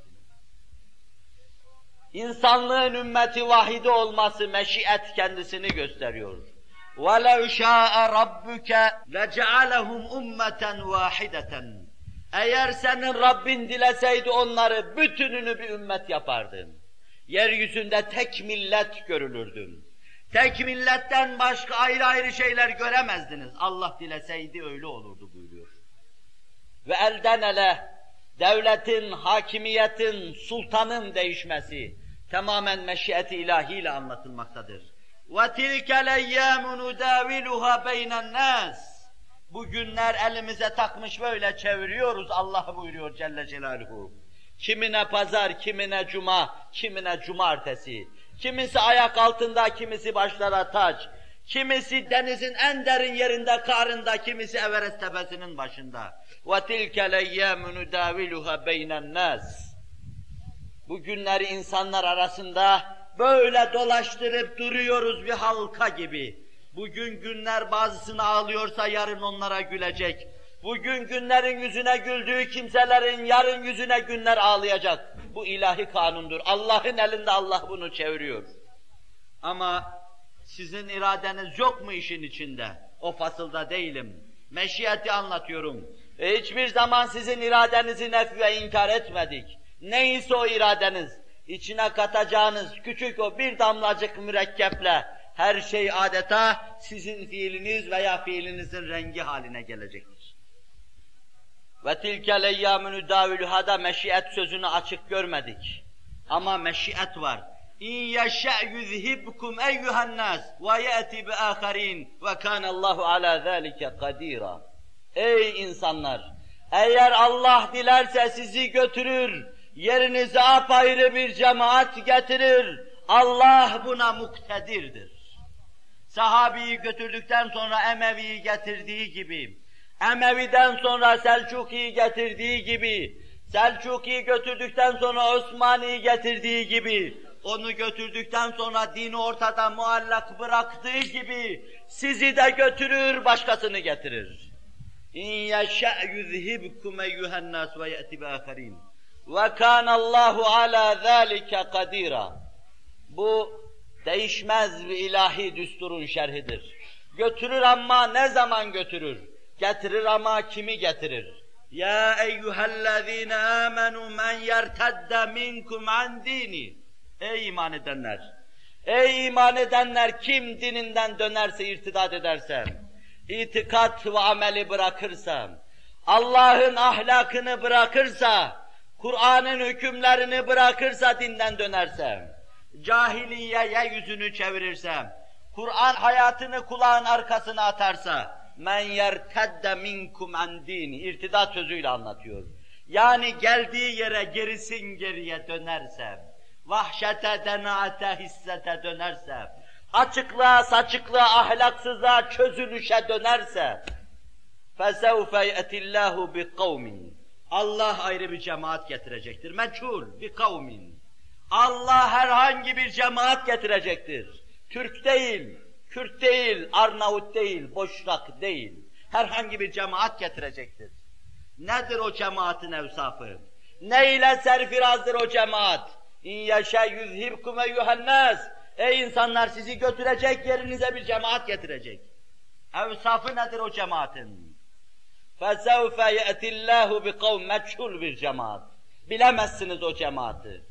İnsanlığın ümmeti vahide olması meşiyet kendisini gösteriyor. وَلَوْ شَاءَ رَبُّكَ لَجَعَلَهُمْ اُمَّةً وَاحِدَةً Eğer senin Rabbin dileseydi onları bütününü bir ümmet yapardın. Yeryüzünde tek millet görülürdün. Tek milletten başka ayrı ayrı şeyler göremezdiniz. Allah dileseydi öyle olurdu buyuruyor. Ve elden ele devletin, hakimiyetin, sultanın değişmesi tamamen meşiyeti ilahiyle anlatılmaktadır. وَتِلْكَ الْاَيَّامُ نُدَاوِلُهَا بَيْنَ النَّاسِ Bu günler elimize takmış böyle çeviriyoruz Allah buyuruyor Celle Celaluhu. Kimine pazar, kimine cuma, kimine cumartesi. Kimisi ayak altında, kimisi başlara taç. Kimisi denizin en derin yerinde, karında, kimisi Everest tepesinin başında. وَتِلْكَ الْاَيَّامُ نُدَاوِلُهَا بَيْنَ النَّاسِ Bu günleri insanlar arasında böyle dolaştırıp duruyoruz bir halka gibi. Bugün günler bazısını ağlıyorsa yarın onlara gülecek. Bugün günlerin yüzüne güldüğü kimselerin yarın yüzüne günler ağlayacak. Bu ilahi kanundur. Allah'ın elinde Allah bunu çeviriyor. Ama sizin iradeniz yok mu işin içinde? O fasılda değilim. Meşiyeti anlatıyorum. E hiçbir zaman sizin iradenizi nef ve inkar etmedik. Neyse o iradeniz, içine katacağınız küçük o bir damlacık mürekkeple her şey adeta sizin fiiliniz veya fiilinizin rengi haline gelecektir. Ve tilkel eyyâmünü davülühada meşiyet sözünü açık görmedik. Ama meşiyet var. İn yeşe yuzhibkum eyyuhan nas ve yati bi aharin ve kana Allahu ala zalika kadira. Ey insanlar, eğer Allah dilerse sizi götürür, yerinize apayrı bir cemaat getirir. Allah buna muktedirdir. Sahabiyi götürdükten sonra Emevi'yi getirdiği gibi, Emevi'den sonra Selçuk'iyi getirdiği gibi, Selçuk'i götürdükten sonra Osmani'yi getirdiği gibi, onu götürdükten sonra dini ortada muallak bıraktığı gibi, sizi de götürür, başkasını getirir. İn yeşâ yuzhibkum eyyühen nâs ve ye'ti bâkharîn. Ve kânallâhu alâ zâlike. Bu değişmez bir ilahi düsturun şerhidir. Götürür ama ne zaman götürür? Getirir ama kimi getirir? Ya eyyühellezîne âmenû men yertedde minkum an dini. Ey iman edenler! Ey iman edenler kim dininden dönerse, irtidat ederse, itikat ve ameli bırakırsa, Allah'ın ahlakını bırakırsa, Kur'an'ın hükümlerini bırakırsa dinden dönerse, cahiliyeye yüzünü çevirirse, Kur'an hayatını kulağın arkasına atarsa, men yertedde minkum an dini, irtidat sözüyle anlatıyor. Yani geldiği yere gerisin geriye dönerse, vahşete, denaate, hissete dönerse, açıklığa, saçıklığa, ahlaksızlığa, çözülüşe dönerse, فَسَوْفَ يَأْتِ اللّٰهُ بِقَوْمٍ Allah ayrı bir cemaat getirecektir. Meçhul, bir kavmin. Allah herhangi bir cemaat getirecektir. Türk değil, Kürt değil, Arnavut değil, Boşnak değil. Herhangi bir cemaat getirecektir. Nedir o cemaatin evsafı? Ne ile serfirazdır o cemaat? İn yaşa yüzhibkum eyyuhennâs. Ey insanlar sizi götürecek yerinize bir cemaat getirecek. Evsafı nedir o cemaatin? فَسَوْفَ يَأْتِ اللّٰهُ بِقَوْمٍ Meçhul bir cemaat. Bilemezsiniz o cemaati.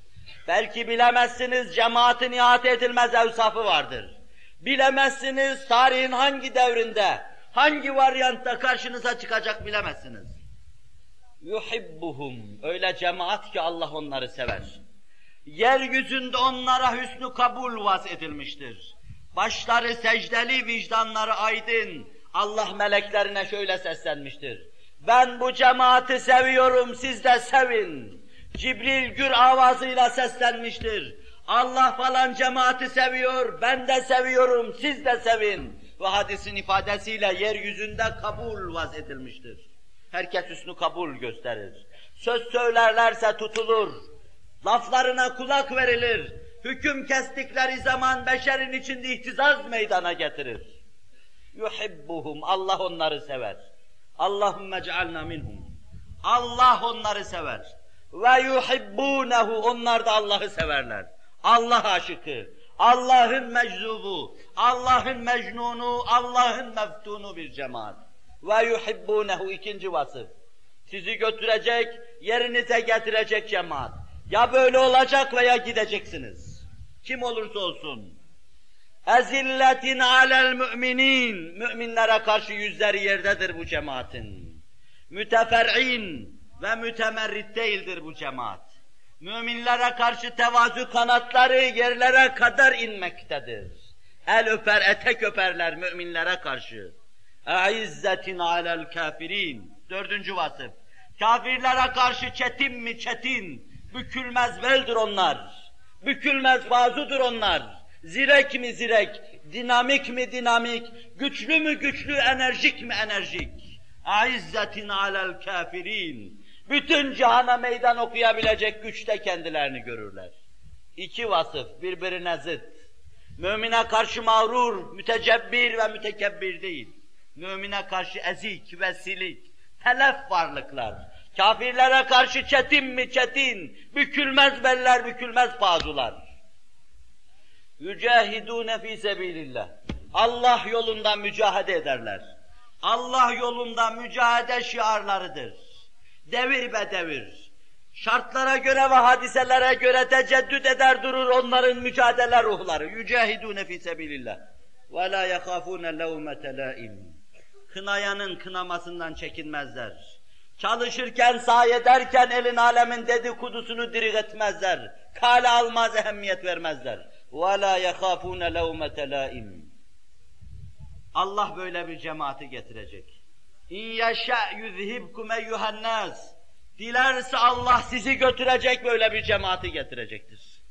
Belki bilemezsiniz cemaatin ihate edilmez evsafı vardır. Bilemezsiniz tarihin hangi devrinde, hangi varyantta karşınıza çıkacak bilemezsiniz. Yuhibbuhum. Öyle cemaat ki Allah onları sever. Yeryüzünde onlara hüsnü kabul vaz edilmiştir. Başları secdeli, vicdanları aydın. Allah meleklerine şöyle seslenmiştir. Ben bu cemaati seviyorum, siz de sevin. Cibril gür avazıyla seslenmiştir. Allah falan cemaati seviyor, ben de seviyorum, siz de sevin. Ve hadisin ifadesiyle yeryüzünde kabul vaz edilmiştir. Herkes hüsnü kabul gösterir. Söz söylerlerse tutulur. Laflarına kulak verilir. Hüküm kestikleri zaman beşerin içinde ihtizaz meydana getirir. Yuhibbuhum. Allah onları sever. Allahümme cealna minhum. Allah onları sever. Ve yuhibbunehu. Onlar da Allah'ı severler. Allah aşıkı, Allah'ın meczubu, Allah'ın mecnunu, Allah'ın meftunu bir cemaat. Ve yuhibbunehu ikinci vasıf. Sizi götürecek, yerinize getirecek cemaat. Ya böyle olacak veya gideceksiniz. Kim olursa olsun. Ezilletin alel müminin. Müminlere karşı yüzleri yerdedir bu cemaatin. Mütefer'in ve mütemerrit değildir bu cemaat. Müminlere karşı tevazu kanatları yerlere kadar inmektedir. El öper, etek öperler müminlere karşı. E'izzetin alel kafirin. Dördüncü vasıf. Kafirlere karşı çetin mi çetin, bükülmez beldir onlar. Bükülmez bazudur onlar. Zirek mi zirek, dinamik mi dinamik, güçlü mü güçlü, enerjik mi enerjik. Aizzetin alel kafirin. Bütün cihana meydan okuyabilecek güçte kendilerini görürler. İki vasıf birbirine zıt. Mümine karşı mağrur, mütecebbir ve mütekebbir değil. Mümine karşı ezik ve silik, telef varlıklar. Kafirlere karşı çetin mi çetin, bükülmez beller, bükülmez pazular. Yücahidûne fî sebilillah. Allah yolunda mücahede ederler. Allah yolunda mücahede şiarlarıdır Devir be devir. Şartlara göre ve hadiselere göre teceddüt eder durur onların mücadele ruhları. Yücahidûne fî sebilillah. Ve lâ yekâfûne levmete lâim. Kınayanın kınamasından çekinmezler. Çalışırken, sahi ederken elin alemin dedikodusunu diri etmezler. Kale almaz, ehemmiyet vermezler. وَلَا يَخَافُونَ لَوْمَةَ لَائِمٍ Allah böyle bir cemaati getirecek. İn yeşâ yuzhibkum eyyuhennâs. Dilerse Allah sizi götürecek böyle bir cemaati getirecektir.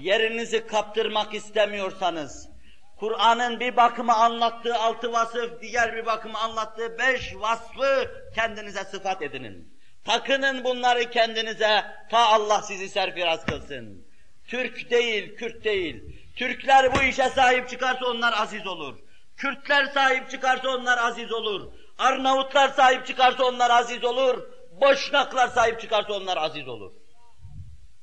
Yerinizi kaptırmak istemiyorsanız, Kur'an'ın bir bakıma anlattığı altı vasıf, diğer bir bakıma anlattığı beş vasfı kendinize sıfat edinin. Takının bunları kendinize, ta Allah sizi serfiraz kılsın. Türk değil, Kürt değil. Türkler bu işe sahip çıkarsa onlar aziz olur. Kürtler sahip çıkarsa onlar aziz olur. Arnavutlar sahip çıkarsa onlar aziz olur. Boşnaklar sahip çıkarsa onlar aziz olur.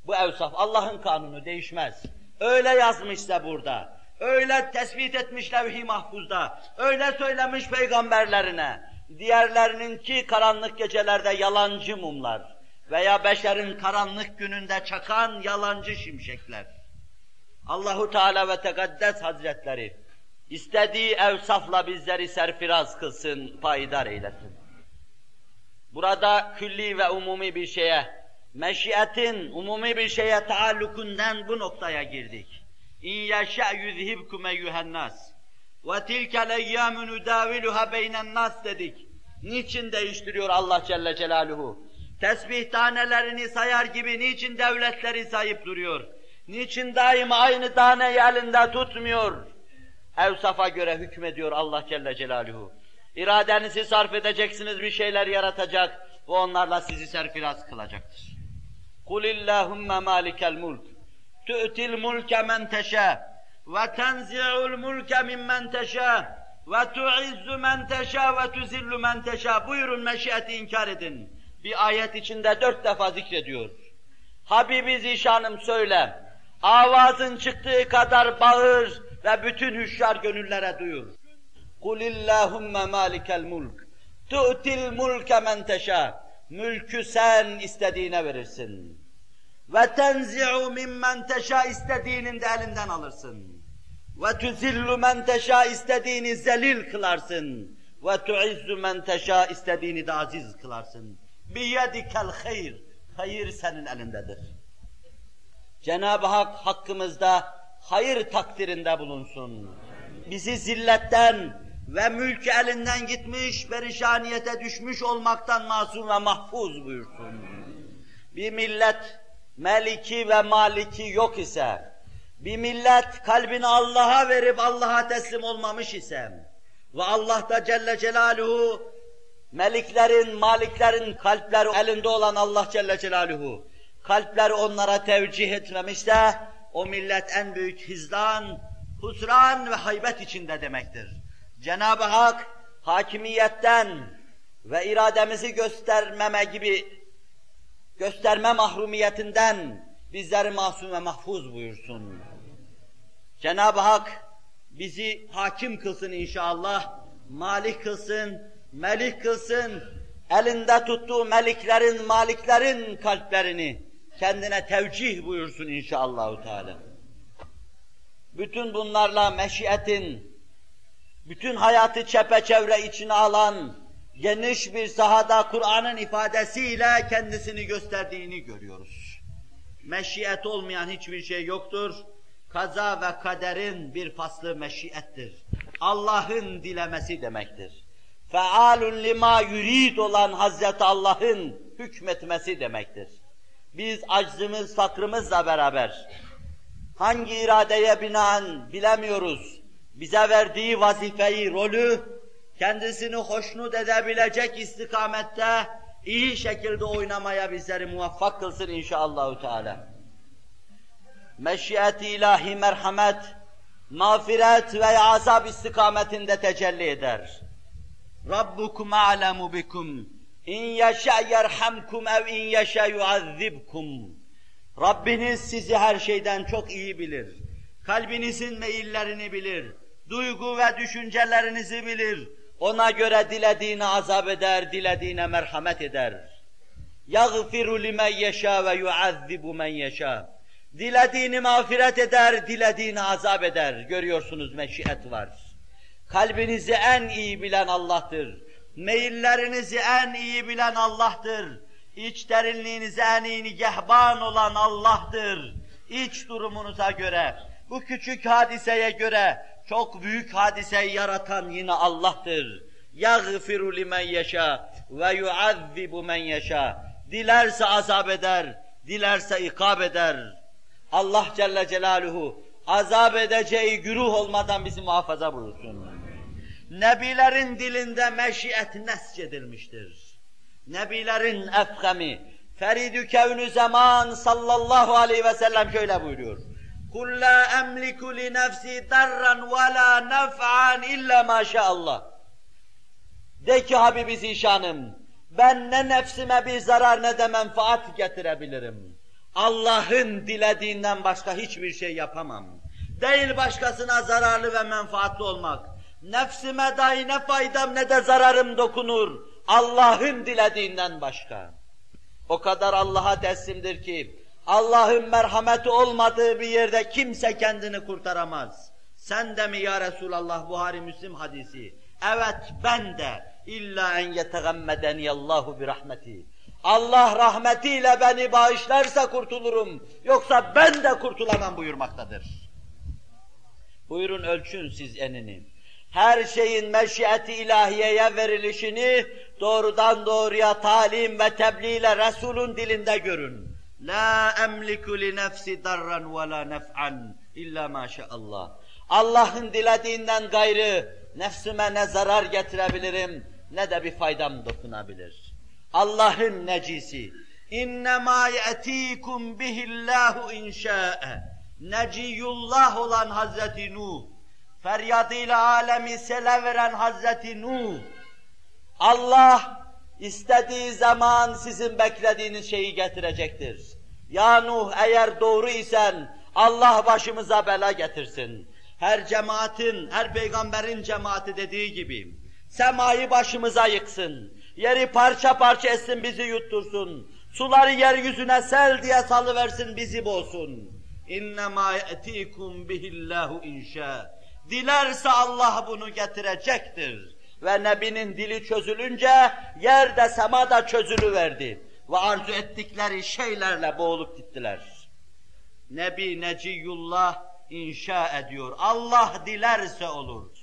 Bu evsaf Allah'ın kanunu değişmez. Öyle yazmışsa burada. Öyle tespit etmiş levh-i mahfuzda. Öyle söylemiş peygamberlerine. Diğerlerininki karanlık gecelerde yalancı mumlar veya beşerin karanlık gününde çakan yalancı şimşekler. Allahu Teala ve Tekaddes Hazretleri istediği evsafla bizleri serfiraz kılsın, payidar eylesin. Burada külli ve umumi bir şeye, meşiyetin umumi bir şeye taallukundan bu noktaya girdik. İn yeşâ yuzhibkum eyyuhennas ve tilkel eyyâmü nüdâviluha beynen nas dedik. Niçin değiştiriyor Allah Celle Celaluhu? Tesbih tanelerini sayar gibi niçin devletleri sayıp duruyor? Niçin daima aynı taneyi elinde tutmuyor? Evsafa göre hükmediyor Allah Celle Celaluhu. İradenizi sarf edeceksiniz, bir şeyler yaratacak ve onlarla sizi serfiraz kılacaktır. قُلِ اللّٰهُمَّ مَالِكَ الْمُلْكِ تُؤْتِ الْمُلْكَ مَنْ تَشَاءُ وَتَنْزِعُ الْمُلْكَ مِمَّنْ تَشَاءُ وَتُعِزُّ مَنْ تَشَاءُ وَتُزِلُّ مَنْ تَشَاءُ Buyurun meşiyeti inkar edin. Bir ayet içinde dört defa zikrediyor. Habibi Zişanım söyle, avazın çıktığı kadar bağır ve bütün hüşyar gönüllere duyur. قُلِ اللّٰهُمَّ مَالِكَ الْمُلْكِ تُؤْتِ الْمُلْكَ مَنْ تَشَاءُ Mülkü sen istediğine verirsin. Ve tenzi'u mimmen teşa istediğinin de elinden alırsın. Ve tuzillu men teşa istediğini zelil kılarsın. Ve tuizzu men teşa istediğini de aziz kılarsın. Biyedikel hayr. Hayır senin elindedir. Cenab-ı Hak hakkımızda hayır takdirinde bulunsun. Bizi zilletten ve mülk elinden gitmiş, perişaniyete düşmüş olmaktan masum ve mahfuz buyursun. Bir millet meliki ve maliki yok ise, bir millet kalbini Allah'a verip Allah'a teslim olmamış ise ve Allah da Celle Celaluhu meliklerin, maliklerin kalpleri elinde olan Allah Celle Celaluhu kalpleri onlara tevcih etmemişse o millet en büyük hizdan, husran ve haybet içinde demektir. Cenab-ı Hak hakimiyetten, ve irademizi göstermeme gibi gösterme mahrumiyetinden bizleri masum ve mahfuz buyursun. Cenab-ı Hak bizi hakim kılsın inşallah, malik kılsın, melik kılsın, elinde tuttuğu meliklerin, maliklerin kalplerini kendine tevcih buyursun inşallah. Teala. Bütün bunlarla meşiyetin, bütün hayatı çepeçevre içine alan, geniş bir sahada Kur'an'ın ifadesiyle kendisini gösterdiğini görüyoruz. Meşiyet olmayan hiçbir şey yoktur. Kaza ve kaderin bir faslı meşiyettir. Allah'ın dilemesi demektir. Fealun lima yurid olan Hazreti Allah'ın hükmetmesi demektir. Biz aczımız, fakrımızla beraber hangi iradeye binaen bilemiyoruz. Bize verdiği vazifeyi, rolü kendisini hoşnut edebilecek istikamette iyi şekilde oynamaya bizleri muvaffak kılsın inşallah Teala. Meşiyet ilahi merhamet, mağfiret ve azab istikametinde tecelli eder. Rabbukum a'lemu bikum. İn yeşâ yerhamkum ev in yeşâ yuazzibkum. Rabbiniz sizi her şeyden çok iyi bilir. Kalbinizin meyillerini bilir. Duygu ve düşüncelerinizi bilir. Ona göre dilediğine azap eder, dilediğine merhamet eder. يَغْفِرُ لِمَنْ يَشَاءُ وَيُعَذِّبُ مَنْ يَشَاءُ Dilediğini mağfiret eder, dilediğini azap eder. Görüyorsunuz meşiyet var. Kalbinizi en iyi bilen Allah'tır. Meyillerinizi en iyi bilen Allah'tır. İç derinliğinize en iyi gehban olan Allah'tır. İç durumunuza göre, bu küçük hadiseye göre çok büyük hadiseyi yaratan yine Allah'tır. يَغْفِرُ لِمَنْ يَشَاءُ وَيُعَذِّبُ مَنْ يَشَاءُ Dilerse azap eder, dilerse ikab eder. Allah Celle Celaluhu azap edeceği güruh olmadan bizi muhafaza buyursun. Nebilerin dilinde meşiyet nescedilmiştir. Nebilerin efhemi, Feridü kevnü zaman sallallahu aleyhi ve sellem şöyle buyuruyor. قُلْ لَا أَمْلِكُ لِنَفْسِي دَرًّا وَلَا نَفْعًا اِلَّا مَا شَاءَ اللّٰهِ De ki Habibi Zişanım, ben ne nefsime bir zarar ne de menfaat getirebilirim. Allah'ın dilediğinden başka hiçbir şey yapamam. Değil başkasına zararlı ve menfaatli olmak. Nefsime dahi ne faydam ne de zararım dokunur. Allah'ın dilediğinden başka. O kadar Allah'a teslimdir ki, Allah'ın merhameti olmadığı bir yerde kimse kendini kurtaramaz. Sen de mi ya Resulallah Buhari Müslim hadisi? Evet ben de. İlla en yetegemmedeni Allahu bir rahmeti. Allah rahmetiyle beni bağışlarsa kurtulurum. Yoksa ben de kurtulamam buyurmaktadır. Buyurun ölçün siz enini. Her şeyin meşiyeti ilahiyeye verilişini doğrudan doğruya talim ve tebliğ ile Resul'ün dilinde görün. La emliku li nefsi darran ve la nef'an illa maşallah. Allah'ın dilediğinden gayrı nefsime ne zarar getirebilirim ne de bir faydam dokunabilir. Allah'ın necisi. İnnemâ ye'tîkum bihillâhu inşâ'e. Neciyullah olan Hazreti Nuh. Feryadıyla alemi sele veren Hazreti Nuh. Allah istediği zaman sizin beklediğiniz şeyi getirecektir. Ya Nuh eğer doğru isen Allah başımıza bela getirsin. Her cemaatin, her peygamberin cemaati dediği gibi semayı başımıza yıksın. Yeri parça parça etsin bizi yuttursun. Suları yeryüzüne sel diye salıversin bizi boğsun. İnnemâ ye'tîkum bihillahu inşa. Dilerse Allah bunu getirecektir. Ve Nebinin dili çözülünce yerde semada çözülüverdi. Ve arzu ettikleri şeylerle boğulup gittiler. Nebi Neciyullah inşa ediyor. Allah dilerse olur.